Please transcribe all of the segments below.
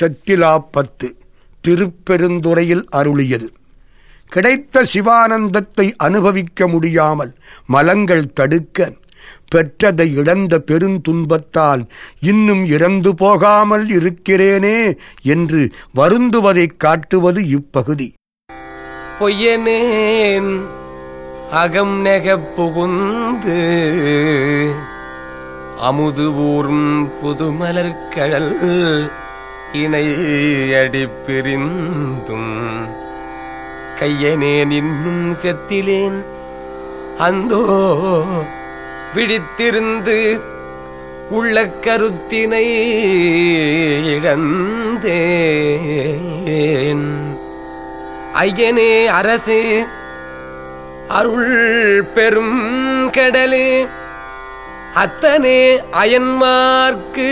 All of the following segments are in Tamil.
செட்டிலாப்பத்து திருப்பெருந்துறையில் அருளியது. கிடைத்த சிவானந்தத்தை அனுபவிக்க முடியாமல் மலங்கள் தடுக்க பெற்றதை இழந்த பெருந்துன்பத்தால் இன்னும் இறந்து போகாமல் இருக்கிறேனே என்று வருந்துவதைக் காட்டுவது இப்பகுதி. பொய்யனேன் அகம் நெக புகுந்து அமுது ஊர்ம் புதுமலர்கழல் இணை அடிப்பிரிந்தும் கையனேன் இன்னும் செத்திலேன். அந்தோ விழித்திருந்து உள்ள கருத்தினை இழந்தேன். ஐயனே அரசே அருள் பெரும் கடலே அத்தனே அயன்மார்க்கு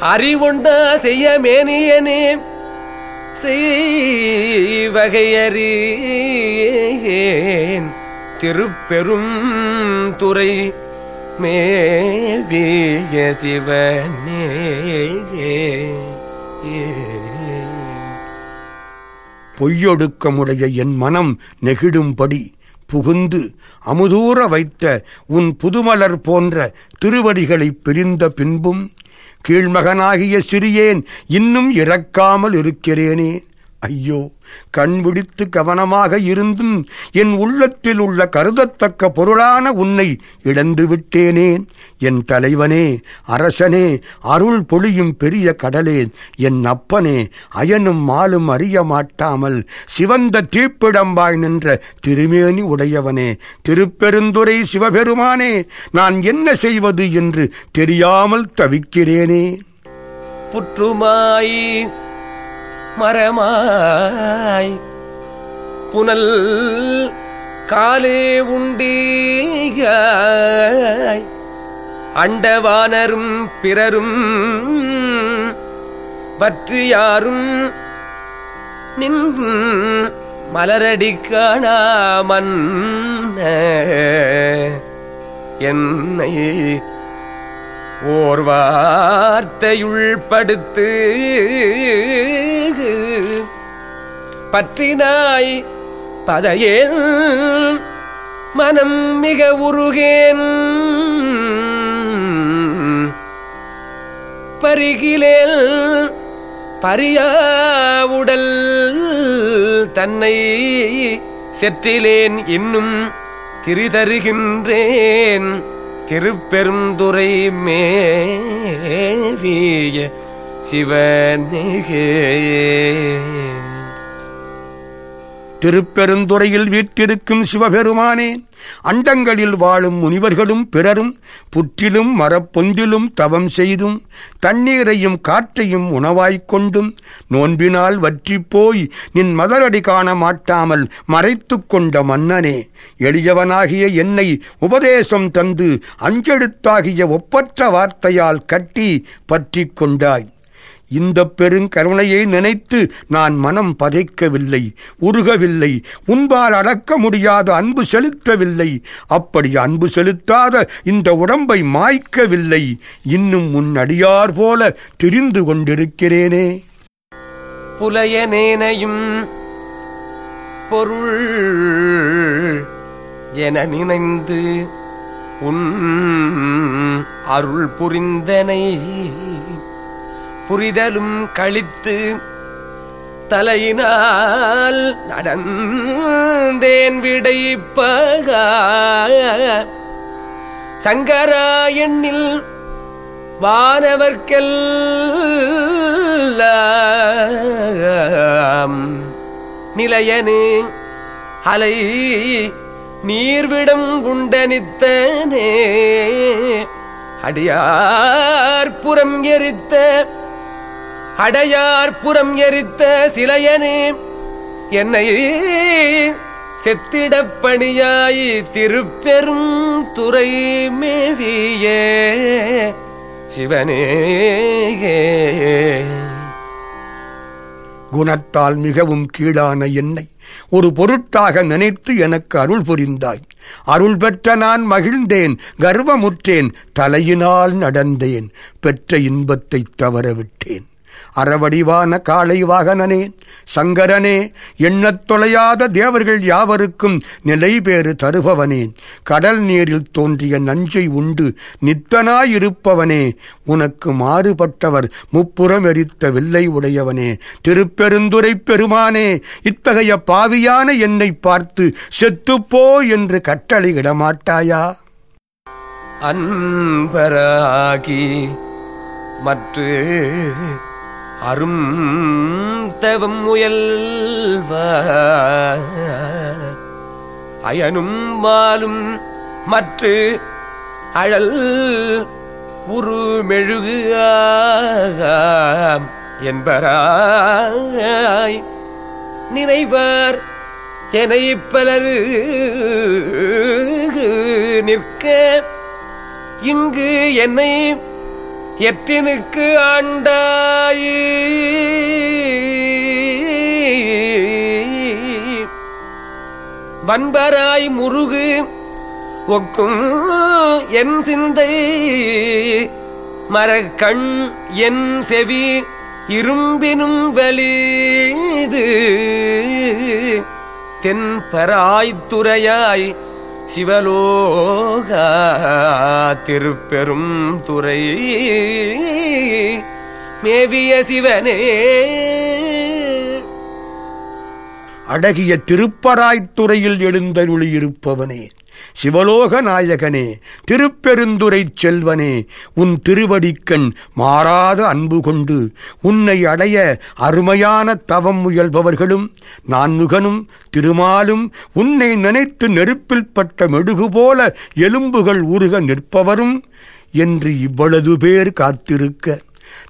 அறிவுண்டா செய்ய மேனியனே செய்வகையறியேன். திருப்பெரும் துறை மேவிய சிவனே. பொய்யொடுக்கமுடைய என் மனம் நெகிடும்படி புகுந்து அமுதூற வைத்த உன் புதுமலர் போன்ற திருவடிகளைப் பிரிந்த பின்பும் கீழ்மகனாகிய சிறியேன் இன்னும் இறக்காமல் இருக்கிறேனே ஐயோ கண்பிடித்து கவனமாக இருந்தும் என் உள்ளத்தில் உள்ள கருதத்தக்க பொருளான உன்னை இழந்து விட்டேனேன் என் தலைவனே அரசனே அருள் பொழியும் பெரிய கடலே என் அப்பனே அயனும் மாலும் அறிய மாட்டாமல் சிவந்த தீப்பிடம்பாய் நின்ற திருமேனி உடையவனே திருப்பெருந்துரை சிவபெருமானே நான் என்ன செய்வது என்று தெரியாமல் தவிக்கிறேனே. புற்றுமாய் மரமாய். புனல் காலே உண்டீகாய் அண்டவானரும் பிறரும் பற்றியாரும் நின் மலரடி காணாமன் என்னை ஓர் வார்த்தையுள்படுத்து பற்றினாய் பதையேன் மனம் மிக உருகேன். பருகிலேல் பரியாவுடல் தன்னை செற்றிலேன் இன்னும் திரிதருகின்றேன். திருப்பெருந்துரை மேவிய சிவனிகே திருப்பெருந்துறையில் வீற்றிருக்கும் சிவபெருமானே அண்டங்களில் வாழும் முனிவர்களும் பிறரும் புற்றிலும் மரப்பொந்திலும் தவம் செய்தும் தண்ணீரையும் காற்றையும் உணவாய்க் கொண்டும் நோன்பினால் வற்றிப் போய் நின் மலரடி காண மாட்டாமல் மறைத்துக் கொண்ட மன்னனே எளியவனாகிய என்னை உபதேசம் தந்து அஞ்செழுத்தாகிய ஒப்பற்ற வார்த்தையால் கட்டி பற்றிக் கொண்டாய். இந்த பெருங்கருணையை நினைத்து நான் மனம் பதைக்கவில்லை உருகவில்லை உன்பால் அடக்க முடியாத அன்பு செலுத்தவில்லை. அப்படி அன்பு செலுத்தாத இந்த உடம்பை மாய்க்கவில்லை. இன்னும் உன் அடியார் போல தெரிந்து கொண்டிருக்கிறேனே. புலையனேனையும் பொருள் என நினைந்து உன் அருள் புரிந்தனை புரிதலும் கழித்து தலையினால் நடந்தேன் விடைப்பக சங்கராயண்ணில் எண்ணில் நிலையனு அலை நீர்விடம் குண்டனித்தனே அடியார் புறம் எரித்த அடையார் புறம் எரித்த சிலையனே என்னை செத்திடப்பணியாய் திருப்பெரும் துறை மேவிய சிவனே. குணத்தால் மிகவும் கீழான என்னை ஒரு பொருட்டாக நினைத்து எனக்கு அருள் புரிந்தாய். அருள் பெற்ற நான் மகிழ்ந்தேன் கர்வமுற்றேன் தலையினால் நடந்தேன் பெற்ற இன்பத்தைத் தவறவிட்டேன். அறவடிவான காளை வாகனனே சங்கரனே எண்ணத் தொலையாத தேவர்கள் யாவருக்கும் நிலை பேறு தருபவனே. கடல் நீரில் தோன்றிய நஞ்சை உண்டு நித்தனாயிருப்பவனே. உனக்கு மாறுபட்டவர் முப்புறம் எரித்த வில்லை உடையவனே. திருப்பெருந்துரை பெருமானே இத்தகைய பாவியான என்னை பார்த்து செத்துப்போ என்று கட்டளையிடமாட்டாயா அன்பராகி மற்ற அரும் தவம் முயல்வ அயனும் மாலும் மற்ற அழல் உரு மெழுகு என்பராய். நினைவார் எனை பலரு நிற்க இங்கு என்னை எற்றினுக்கு ஆண்டாய். வன்பராய் முருகு ஒக்கும் என் சிந்தை. மரக்கண் என் செவி இரும்பினும் வலிது. தென்பராய்த்துறையாய் சிவலோகா திருப்பெரும் துறை. மேவிய சிவனே. அழகிய திருப்பராய்த்துறையில் எழுந்தருளியிருப்பவனே. சிவலோக நாயகனே திருப்பெருந்துரை செல்வனே உன் திருவடிக்கண் மாறாத அன்பு கொண்டு உன்னை அடைய அருமையான தவம் முயல்பவர்களும் நான்முகனும் திருமாலும் உன்னை நினைத்து நெருப்பில் பட்ட மெழுகு போல எலும்புகள் உருக நிற்பவரும் என்று இவ்வளவு பேர் காத்திருக்க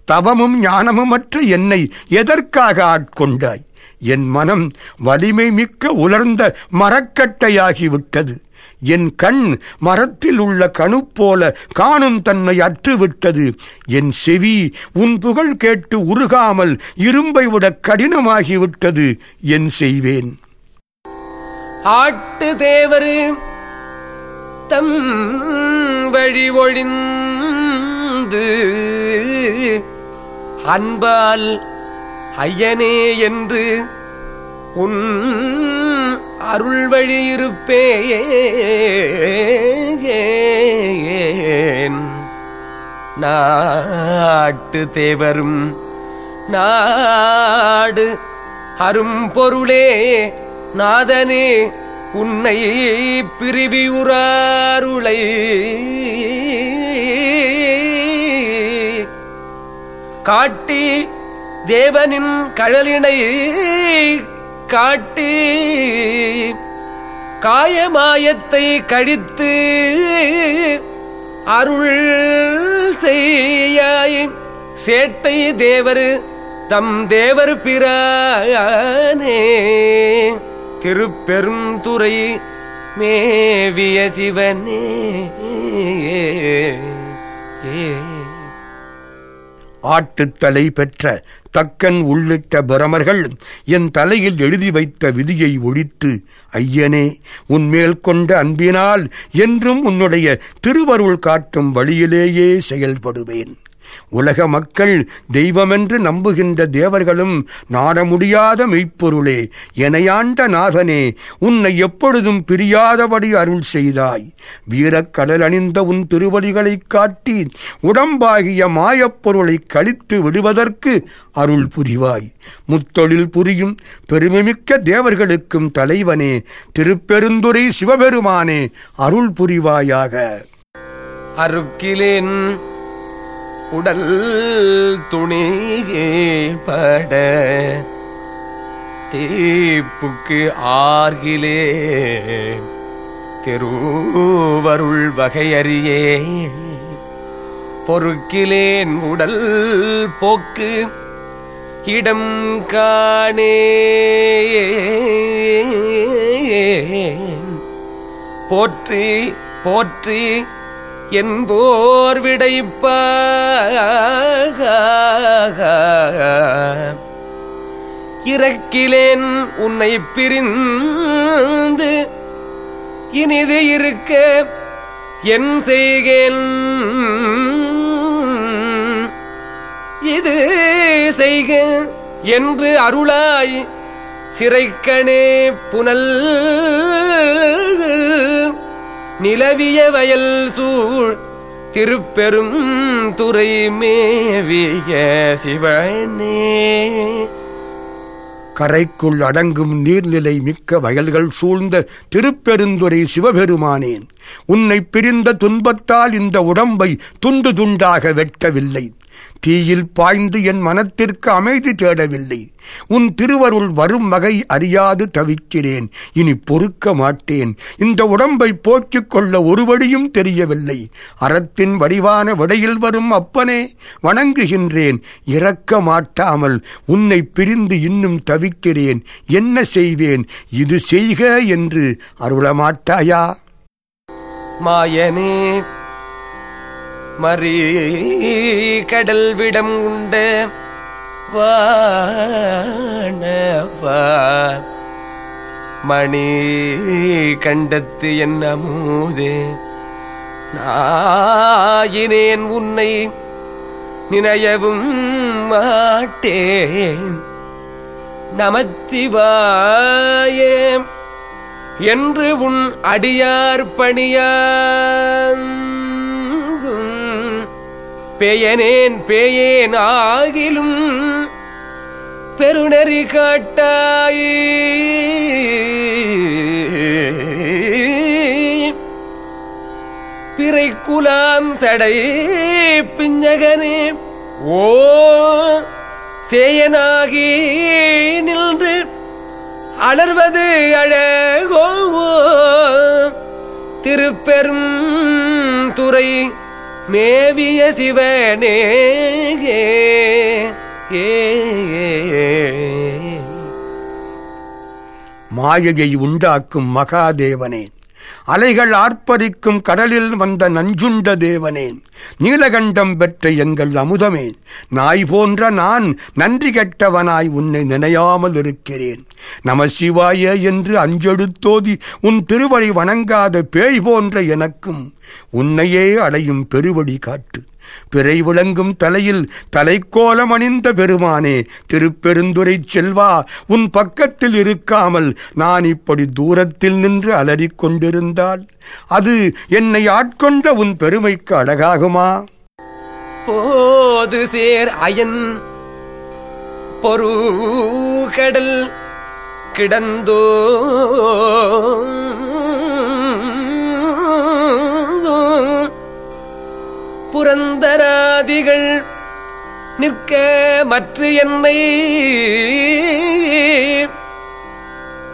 தவமும் ஞானமுமற்ற என்னை எதற்காக ஆட்கொண்டாய்? என் மனம் வலிமை மிக்க உலர்ந்த மரக்கட்டையாகிவிட்டது. என் கண் மரத்தில் உள்ள கணு போல காணும் தன்மை அற்றுவிட்டது. என் செவி உன் புகழ் கேட்டு உருகாமல் இரும்பை விட கடினமாகிவிட்டது. என் செய்வேன். ஆட்டு தேவர் தம் வழி ஒழிந்து அன்பால் ஐயனே என்று உன் அருள் வழி நாட்டு தேவரும் நாடு அரும் பொருளே நாதனே உன்னை பிரிவியுறாருளை காட்டி தேவனின் கழலினை காட்டி காயமாயத்தை கழித்து அருள் செய்யாய். சேட்டை தேவர் தம் தேவர் பிரானே. திருப்பெரும் துறை மேவிய சிவனே. ஏ ஆட்டுத்தலை பெற்ற தக்கன் உள்ளிட்ட பிரமர்கள் என் தலையில் எழுதி வைத்த விதியை ஒழித்து ஐயனே உன்மேல் கொண்ட அன்பினால் என்றும் உன்னுடைய திருவருள் காட்டும் வழியிலேயே செயல்படுவேன். உலக மக்கள் தெய்வமென்று நம்புகின்ற தேவர்களும் நாட முடியாத மெய்ப்பொருளே. எனையாண்ட நாதனே உன்னை எப்பொழுதும் பிரியாதபடி அருள் செய்தாய். வீரக்கடல் அணிந்த உன் திருவடிகளைக் காட்டி உடம்பாகிய மாயப்பொருளை கழித்து விடுவதற்கு அருள் புரிவாய். முத்தொழில் புரியும் பெருமைமிக்க தேவர்களுக்கும் தலைவனே திருப்பெருந்துரை சிவபெருமானே அருள் புரிவாயாக. அருக்கிலேன் உடல் துணியே பட தீப்புக்கு ஆர்கிலே தெருவருள் வகையறியே பொறுக்கிலேன் உடல் போக்கு இடம் காணே போற்றி போற்றி என்போர் விடைப்ப இறக்கிலேன் உன்னை பிரிந்து இனிது இருக்க என் செய்கேன். இது செய்க என்று அருளாய் சிறைக்கணே புனல் நிலவிய வயல் சூழ் திருப்பெரும் துறை மேவிய சிவனே. கரைக்குள் அடங்கும் நீர்நிலை மிக்க வயல்கள் சூழ்ந்த திருப்பெருந்துறை சிவபெருமானேன். உன்னை பிரிந்த துன்பத்தால் இந்த உடம்பை துண்டு துண்டாக வெட்டவில்லை. தீயில் பாய்ந்து என் மனத்திற்கு அமைதி தேடவில்லை. உன் திருவருள் வரும் வகை அறியாது தவிக்கிறேன். இனி பொறுக்க மாட்டேன். இந்த உடம்பை போக்கிக் கொள்ள ஒரு வழியும் தெரியவில்லை. அறத்தின் வடிவான விடையில் வரும் அப்பனே வணங்குகின்றேன். இறக்க மாட்டாமல் உன்னை பிரிந்து இன்னும் தவிக்கிறேன். என்ன செய்வேன்? இது செய்க என்று அருளமாட்டாயா? மாயனே மறி கடல் விடம் உண்ட வானவா மணி கண்டத்து என் அமுதே நாயினேன் உன்னை நினையவும் மாட்டேன் நமச்சிவாயே. என்று உன் அடியார் பணியாங்கும் பேயனேன் பேயேன் ஆகிலும் பெருநெறி காட்டாய். பிறைக்குலாம் சடை பிஞ்சகனே ஓ சேயனாகி நின்று அலர்வது அழகோ திருப்பெரும் துறை மேவிய சிவனே. ஏ. மாயையை உண்டாக்கும் மகாதேவனே. அலைகள் ஆர்ப்பரிக்கும் கடலில் வந்த நஞ்சுண்ட தேவனே நீலகண்டம் பெற்ற எங்கள் அமுதமே நாய் போன்ற நான் நன்றி கெட்டவனாய் உன்னை நினையாமல் இருக்கிறேன். நம சிவாய என்று அஞ்செடுத்தோதி உன் திருவடி வணங்காத பேய் போன்ற எனக்கும் உன்னையே அடையும் பெருவடி காட்டு. பிறை விளங்கும் தலையில் தலைக்கோலம் அணிந்த பெருமானே திருப்பெருந்துரை செல்வா உன் பக்கத்தில் இருக்காமல் நான் இப்படி தூரத்தில் நின்று அலறிக் கொண்டிருந்தால் அது என்னை ஆட்கொண்ட உன் பெருமைக்கு அழகாகுமா? போது சேர் அயன் பொருகடல் கிடந்தோ புரந்தராதிகள் நிற்க மற்ற என்னை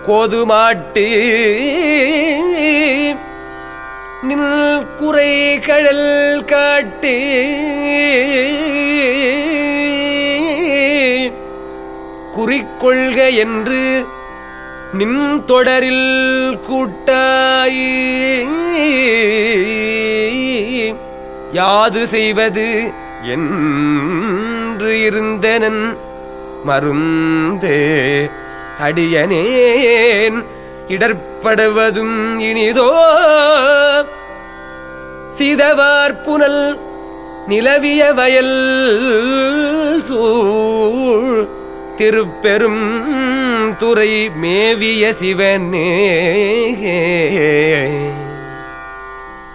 கோதுமாட்டு நில் குறை கழல் காட்டு குறிக்கொள்க என்று நின் தொடரில் கூட்டாயே யாது செய்வது என்று இருந்தனன். மருந்தே அடியனேன் இடர்படுவதும் இனிதோ. சிதவார்புனல் நிலவிய வயல் சூழ் திருப்பெரும் துறை மேவிய சிவனே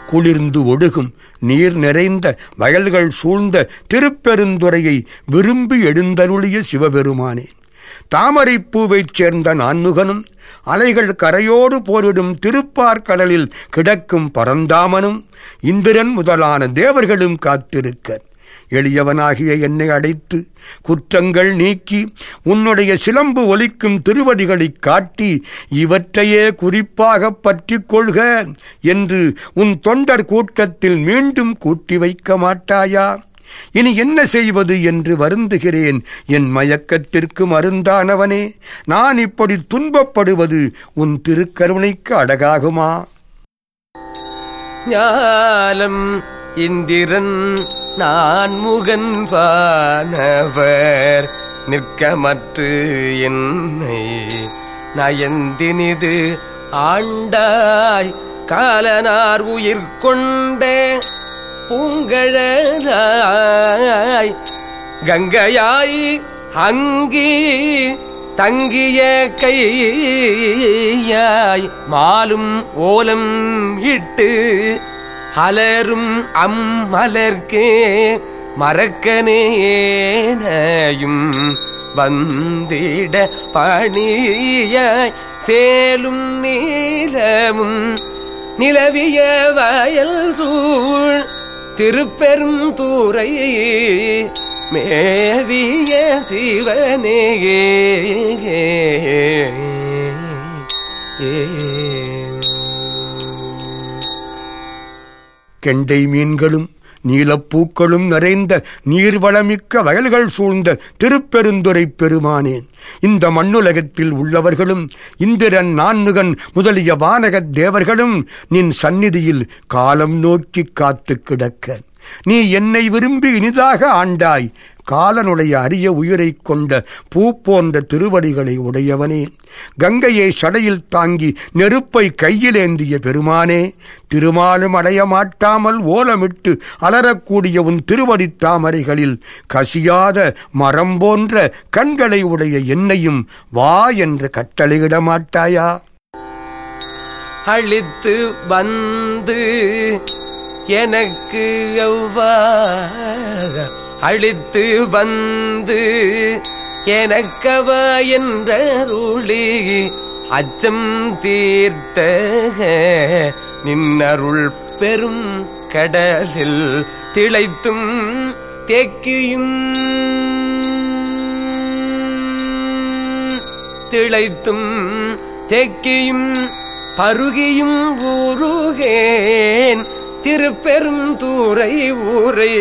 குளிர்ந்து ஒடுகும் நீர் நிறைந்த வயல்கள் சூழ்ந்த திருப்பெருந்துறையை விரும்பி எழுந்தருளிய சிவபெருமானே. தாமரைப்பூவைச் சேர்ந்த நான்முகனும் அலைகள் கரையோடு போரிடும் திருப்பார்கடலில் கிடக்கும் பரந்தாமனும் இந்திரன் முதலான தேவர்களும் காத்திருக்க எளியவனாகிய என்னை அடைத்து குற்றங்கள் நீக்கி உன்னுடைய சிலம்பு ஒலிக்கும் திருவடிகளைக் காட்டி இவற்றையே குறிப்பாகப் பற்றிக் கொள்க என்று உன் தொண்டர் கூட்டத்தில் மீண்டும் கூட்டி வைக்க மாட்டாயா? இனி என்ன செய்வது என்று வருந்துகிறேன். என் மயக்கத்திற்கு மருந்தானவனே நான் இப்படி துன்பப்படுவது உன் திருக்கருணைக்கு அழகாகுமா ஞாலம் இந்திரன் நான் முகன்பானவர் நிற்கமற்று என்னை நயந்தினிது. ஆண்டாய் காலனார் உயிர் கொண்டே பூங்கழலாய் கங்கையாய் அங்கி தங்கிய கையாய் மாலும் ஓலம் இட்டு அலரும் அம்மலர்க்கே மறக்கனேனையும் வந்திட பணியாய் சேலும் நீலமும் நிலவிய வயல் சூழ் திருப்பெரும் தூரை மேவிய சிவனேயே ஏ. கெண்டை மீன்களும் நீலப்பூக்களும் நிறைந்த நீர்வளமிக்க வயல்கள் சூழ்ந்த திருப்பெருந்துரை பெருமானேன். இந்த மண்ணுலகத்தில் உள்ளவர்களும் இந்திரன் நான்முகன் முதலிய வானகத் தேவர்களும் நின் சந்நிதியில் காலம் நோக்கி காத்து கிடக்க. நீ என்னை விரும்பி இனிதாக ஆண்டாய். காலனுடைய அரிய உயிரைக் கொண்ட பூ போன்ற திருவடிகளை உடையவனே. கங்கையை சடையில் தாங்கி நெருப்பை கையிலேந்திய பெருமானே திருமாலும் அடைய மாட்டாமல் ஓலமிட்டு அலரக்கூடிய உன் திருவடி தாமரைகளில் கசியாத மரம் போன்ற கண்களை உடைய என்னையும் வா என்று கட்டளையிட மாட்டாயா? அழித்து வந்து எனக்கு எவ்வாக அழித்து வந்து எனக்கவ என்றருளி அச்சம் தீர்த்த நின்னருள் பெரும் கடலில் திளைத்தும் தேக்கியும் திளைத்தும் தேக்கியும் பருகியும் ஊருகேன் திருப்பெரும் தூரை ஊரை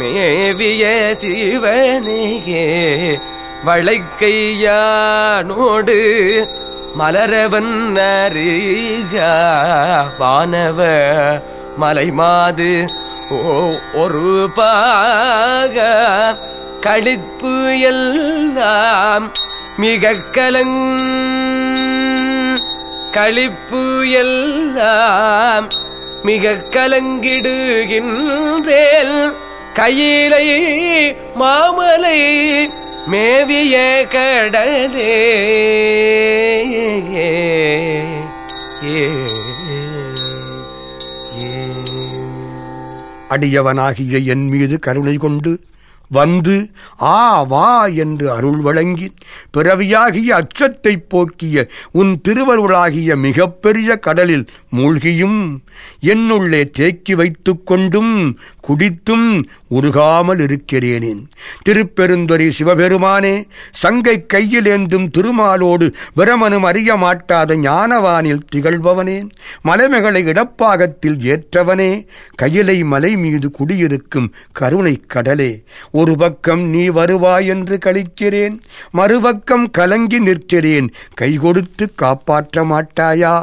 மேவிய சிவனேயே வளைக்கையானோடு மலரவன் அறிக வானவ மலைமாது ஓ ஒரு பாக கழிப்பு எல்லாம் மிக கலங் கழிப்பு எல்லாம் மிக கலங்கிடுகின்றேல் கையிலை மாமலை மேவிய கடலே. ஏ அடியவனாகிய என் மீது கருணை கொண்டு வந்து ஆ வா என்று அருள் வழங்கி பிறவியாகிய அச்சத்தைப் போக்கிய உன் திருவருளாகிய மிகப்பெரிய கடலில் மூழ்கியும் என்னுள்ளே தேக்கி வைத்து கொண்டும் குடித்தும் உருகாமல் இருக்கிறேனேன். திருப்பெருந்துறை சிவபெருமானே சங்கை கையிலேந்தும் திருமாலோடு பிரமனும் அறிய மாட்டாத ஞானவானில் திகழ்பவனே மலைமகளை இடப்பாகத்தில் ஏற்றவனே கையிலை மலை மீது குடியிருக்கும் கருணை கடலே ஒரு பக்கம் நீ வருவாய் என்று கழிக்கிறேன் மறுபக்கம் கலங்கி நிற்கிறேன். கை கொடுத்து காப்பாற்ற மாட்டாயா?